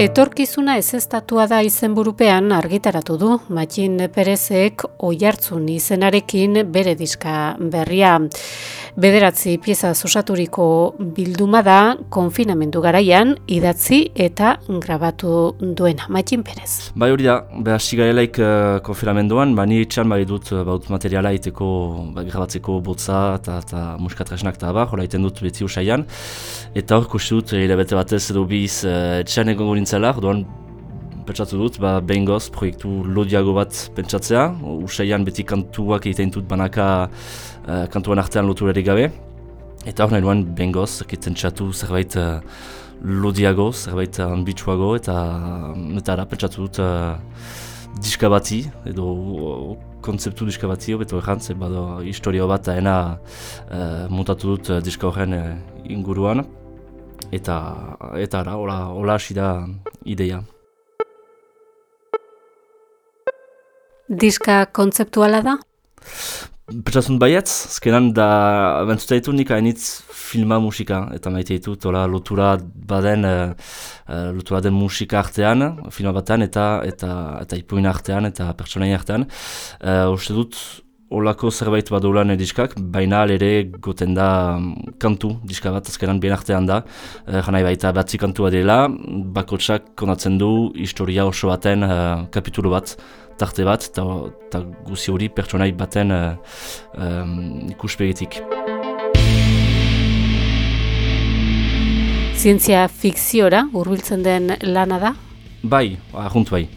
Etorkizuna ez estatua da izenburupean argitaratu du Matxin Perezek oihartzun izenarekin bere diska berria. Bederatzi pieza osaturiko bilduma da konfinamendu garaian idatzi eta grabatu duena. Matxin Perez. Bai hori da, behar sigailaik uh, konfinamenduan, ba, ni etxan bai dut uh, baut materiala iteko, ba, grabatzeko botza eta, eta muskatresnak eta bar, hola iten dut beti usaian. Eta hor kustu dut, hilabete batez edo biz uh, etxan egongo nintzela, orduan pentsatu dut, ba, behin goz, proiektu lodiago bat pentsatzea, usaian beti kantuak egiten dut banaka uh, kantuan artean lotu ere gabe. Eta hor nahi duen behin goz, txatu zerbait uh, lodiago, zerbait ambitsuago, eta eta ara pentsatu dut uh, diska bati, edo uh, konzeptu diska bati, beto errantz, bado historio bat ena uh, montatu dut uh, diska horren uh, inguruan. Eta, eta ara, hola, hola hasi da ideia. Diska kontzeptuala da? Pentsatzen baietz, azkenan da bentzuta ditu nik hainitz filma musika, eta maite ditu tola lotura baden, uh, lotura den musika artean, filma batean, eta eta, eta ipuin artean, eta pertsonain artean. Uh, uste dut, olako zerbait badoulan diskak, baina ere goten da mm, kantu diska bat, azkenan bien artean da. Uh, Janai baita batzi kantua dela, bakotsak konatzen du historia oso baten uh, kapitulu bat, tarte bat, eta guzi hori pertsonai baten uh, um, ikuspegetik. Zientzia fikziora hurbiltzen den lana da? Bai, ahunt bai.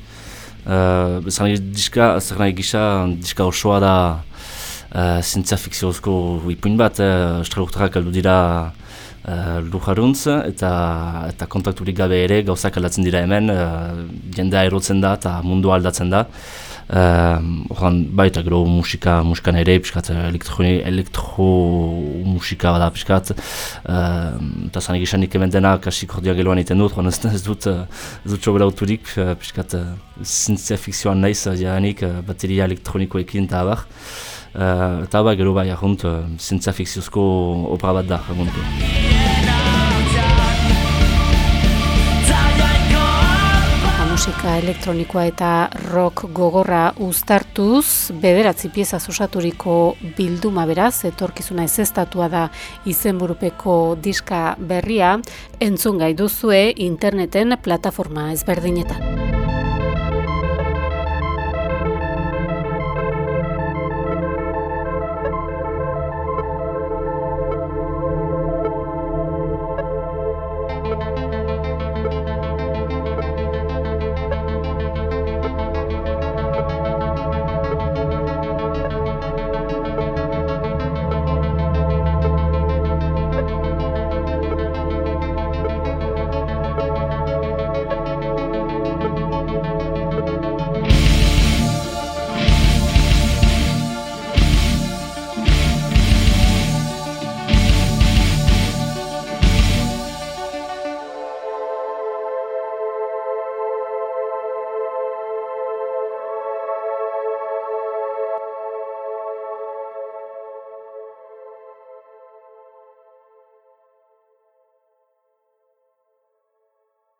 Uh, diska, zer nahi gisa, diska osoa da uh, zientzia fikziozko ipuin bat, uh, estraluktarak aldu dira uh, lujaruntz, eta, eta kontakturik gabe ere gauzak aldatzen dira hemen, uh, jendea erotzen da eta mundu aldatzen da. Horan, uh, baita gero musika, musikan ere, piskat, elektro, elektro musika bada, piskat, uh, eta zanik isanik hemen dena, kasi kordia geloan iten dut, horan ez, ez dut, ez dut sobera auturik, piskat, zintzia fikzioan naiz, jahanik, bateria elektronikoekin eta abar. Uh, eta ba, gero bai, ahunt, zintzia fikziozko obra bat da, ahunt. Elektronikoa eta rock gogorra uztartuz, bederatzi pieza osaturiko bilduma beraz, etorkizuna ez da izenburupeko diska berria, entzun gai duzue interneten plataforma ezberdinetan.